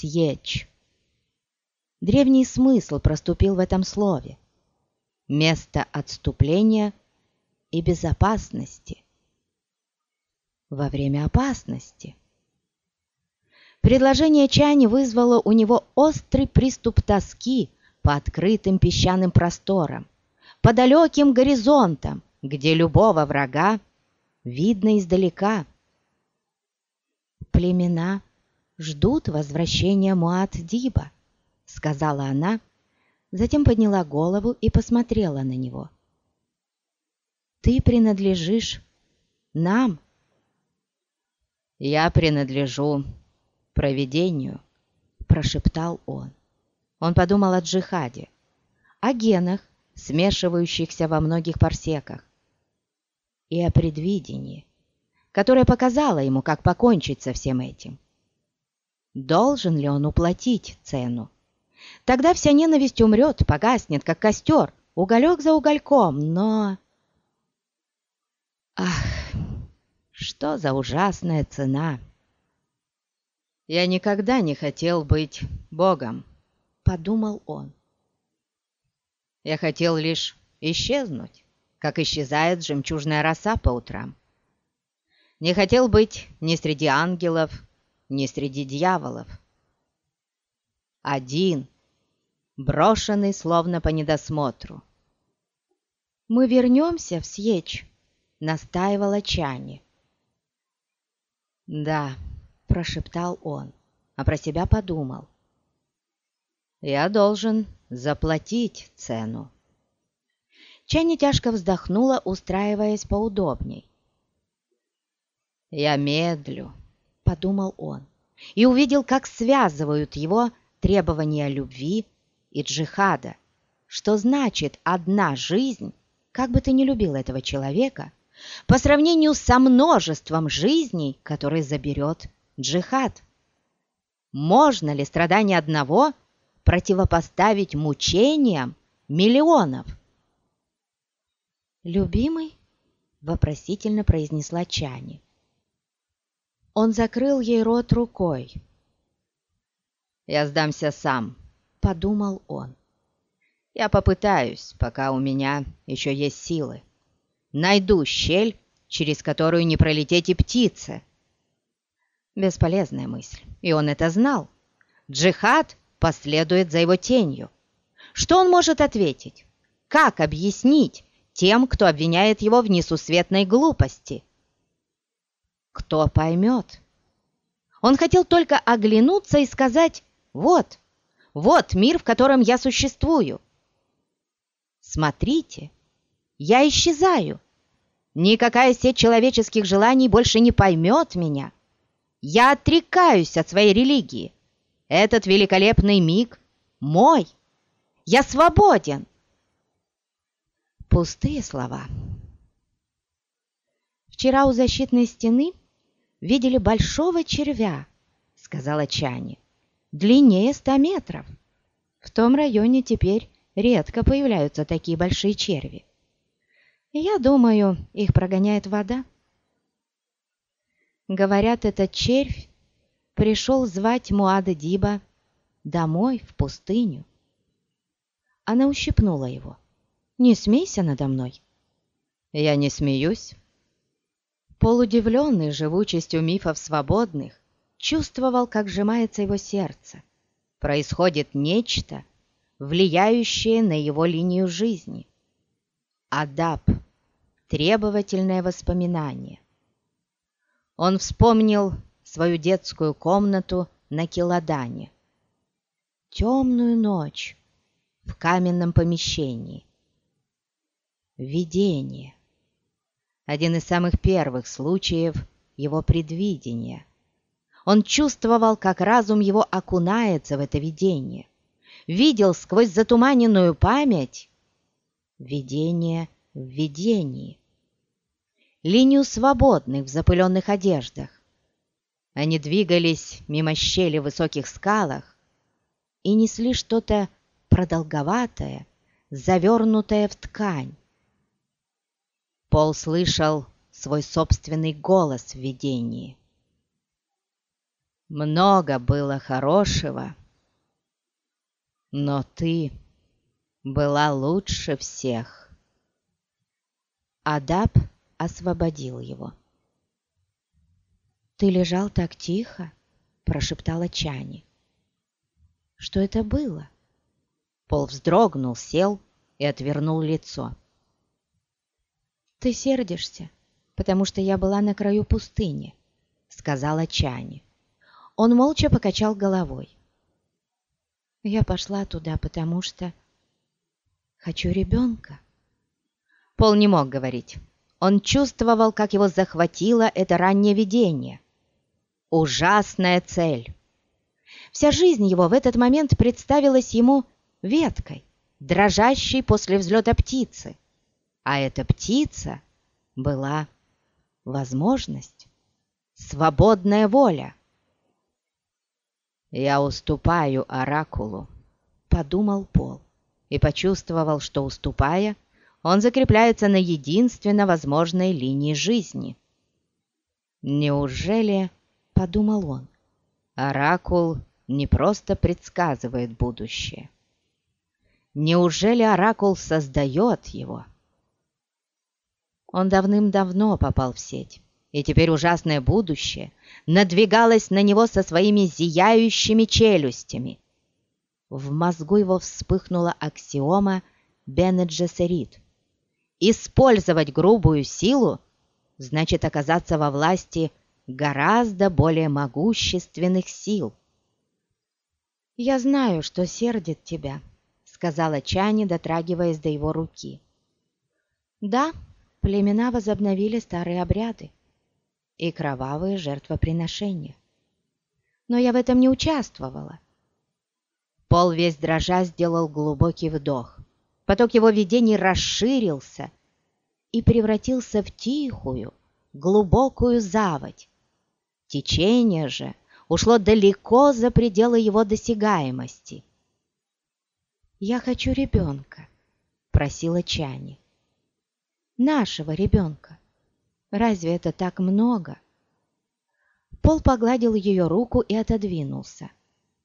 Сьечь. Древний смысл проступил в этом слове. Место отступления и безопасности. Во время опасности. Предложение Чани вызвало у него острый приступ тоски по открытым песчаным просторам, по далеким горизонтам, где любого врага видно издалека. Племена ждут возвращения Муат-Диба, сказала она, затем подняла голову и посмотрела на него. Ты принадлежишь нам. Я принадлежу провидению, прошептал он. Он подумал о джихаде, о генах, смешивающихся во многих парсеках, и о предвидении, которое показало ему, как покончить со всем этим. Должен ли он уплатить цену? Тогда вся ненависть умрет, погаснет, как костер, уголек за угольком, но... Ах, что за ужасная цена! «Я никогда не хотел быть Богом», — подумал он. «Я хотел лишь исчезнуть, как исчезает жемчужная роса по утрам. Не хотел быть ни среди ангелов, ни среди дьяволов. Один, брошенный словно по недосмотру. «Мы вернемся в Сьеч», — настаивала Чани. «Да», — прошептал он, а про себя подумал. «Я должен заплатить цену». Чани тяжко вздохнула, устраиваясь поудобней. «Я медлю», — подумал он, и увидел, как связывают его требования любви и джихада, что значит одна жизнь, как бы ты ни любил этого человека, по сравнению со множеством жизней, которые заберет джихад. Можно ли страдания одного противопоставить мучениям миллионов? «Любимый?» — вопросительно произнесла Чани. Он закрыл ей рот рукой. «Я сдамся сам», — подумал он. «Я попытаюсь, пока у меня еще есть силы. Найду щель, через которую не пролететь и птице». Бесполезная мысль, и он это знал. Джихад последует за его тенью. Что он может ответить? Как объяснить тем, кто обвиняет его в несусветной глупости? Кто поймет? Он хотел только оглянуться и сказать «Вот, вот мир, в котором я существую». Смотрите, я исчезаю. Никакая сеть человеческих желаний больше не поймет меня. Я отрекаюсь от своей религии. Этот великолепный миг мой. Я свободен. Пустые слова. Вчера у защитной стены видели большого червя, сказала Чани, длиннее ста метров. В том районе теперь редко появляются такие большие черви. Я думаю, их прогоняет вода. Говорят, этот червь пришел звать Муада Диба домой, в пустыню. Она ущипнула его. «Не смейся надо мной». «Я не смеюсь». Полудивленный живучестью мифов свободных, чувствовал, как сжимается его сердце. Происходит нечто, влияющее на его линию жизни. Адап – требовательное воспоминание. Он вспомнил свою детскую комнату на Келодане. Темную ночь в каменном помещении. Видение. Один из самых первых случаев его предвидения. Он чувствовал, как разум его окунается в это видение. Видел сквозь затуманенную память видение в видении линию свободных в запыленных одеждах. Они двигались мимо щели в высоких скалах и несли что-то продолговатое, завернутое в ткань. Пол слышал свой собственный голос в видении. много было хорошего, но ты была лучше всех. Адаб освободил его. «Ты лежал так тихо», — прошептала Чани. «Что это было?» Пол вздрогнул, сел и отвернул лицо. «Ты сердишься, потому что я была на краю пустыни», — сказала Чани. Он молча покачал головой. «Я пошла туда, потому что хочу ребенка». Пол не мог говорить. Он чувствовал, как его захватило это раннее видение. Ужасная цель. Вся жизнь его в этот момент представилась ему веткой, дрожащей после взлета птицы. А эта птица была возможность, свободная воля. «Я уступаю оракулу», — подумал Пол и почувствовал, что, уступая, он закрепляется на единственно возможной линии жизни. «Неужели, — подумал он, — оракул не просто предсказывает будущее? Неужели оракул создает его?» Он давным-давно попал в сеть, и теперь ужасное будущее надвигалось на него со своими зияющими челюстями. В мозгу его вспыхнула аксиома Бене Джессерит. Использовать грубую силу значит оказаться во власти гораздо более могущественных сил. «Я знаю, что сердит тебя», — сказала Чани, дотрагиваясь до его руки. «Да, племена возобновили старые обряды и кровавые жертвоприношения. Но я в этом не участвовала. Пол весь дрожа сделал глубокий вдох. Поток его видений расширился и превратился в тихую, глубокую заводь. Течение же ушло далеко за пределы его досягаемости. «Я хочу ребенка», — просила Чани нашего ребенка. Разве это так много?» Пол погладил ее руку и отодвинулся.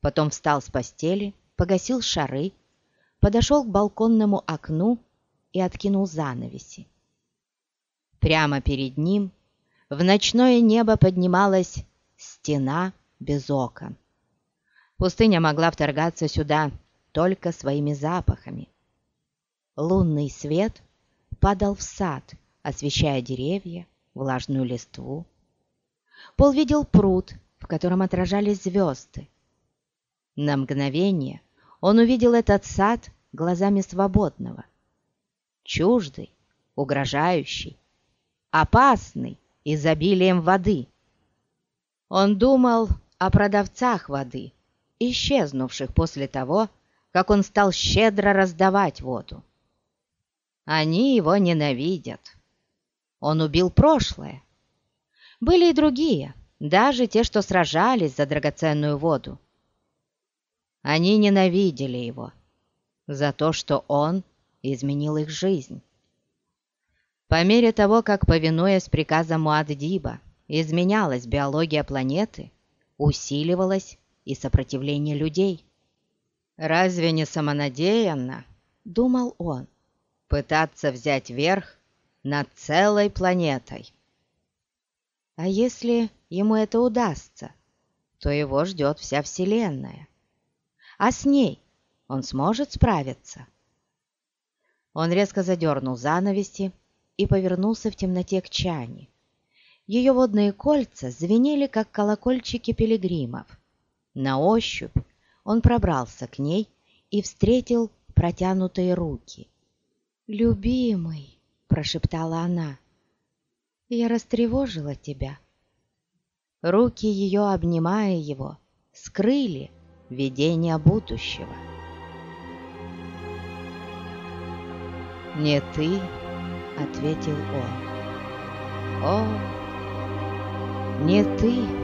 Потом встал с постели, погасил шары, подошел к балконному окну и откинул занавеси. Прямо перед ним в ночное небо поднималась стена без окон. Пустыня могла вторгаться сюда только своими запахами. Лунный свет падал в сад, освещая деревья, влажную листву. Пол видел пруд, в котором отражались звезды. На мгновение он увидел этот сад глазами свободного. Чуждый, угрожающий, опасный изобилием воды. Он думал о продавцах воды, исчезнувших после того, как он стал щедро раздавать воду. Они его ненавидят. Он убил прошлое. Были и другие, даже те, что сражались за драгоценную воду. Они ненавидели его за то, что он изменил их жизнь. По мере того, как, повинуясь приказам Муаддиба, изменялась биология планеты, усиливалось и сопротивление людей. «Разве не самонадеянно?» — думал он пытаться взять верх над целой планетой. А если ему это удастся, то его ждет вся Вселенная. А с ней он сможет справиться? Он резко задернул занавеси и повернулся в темноте к Чане. Ее водные кольца звенели, как колокольчики пилигримов. На ощупь он пробрался к ней и встретил протянутые руки. «Любимый!» — прошептала она. «Я растревожила тебя». Руки ее, обнимая его, скрыли видение будущего. «Не ты», — ответил он. «О, не ты!»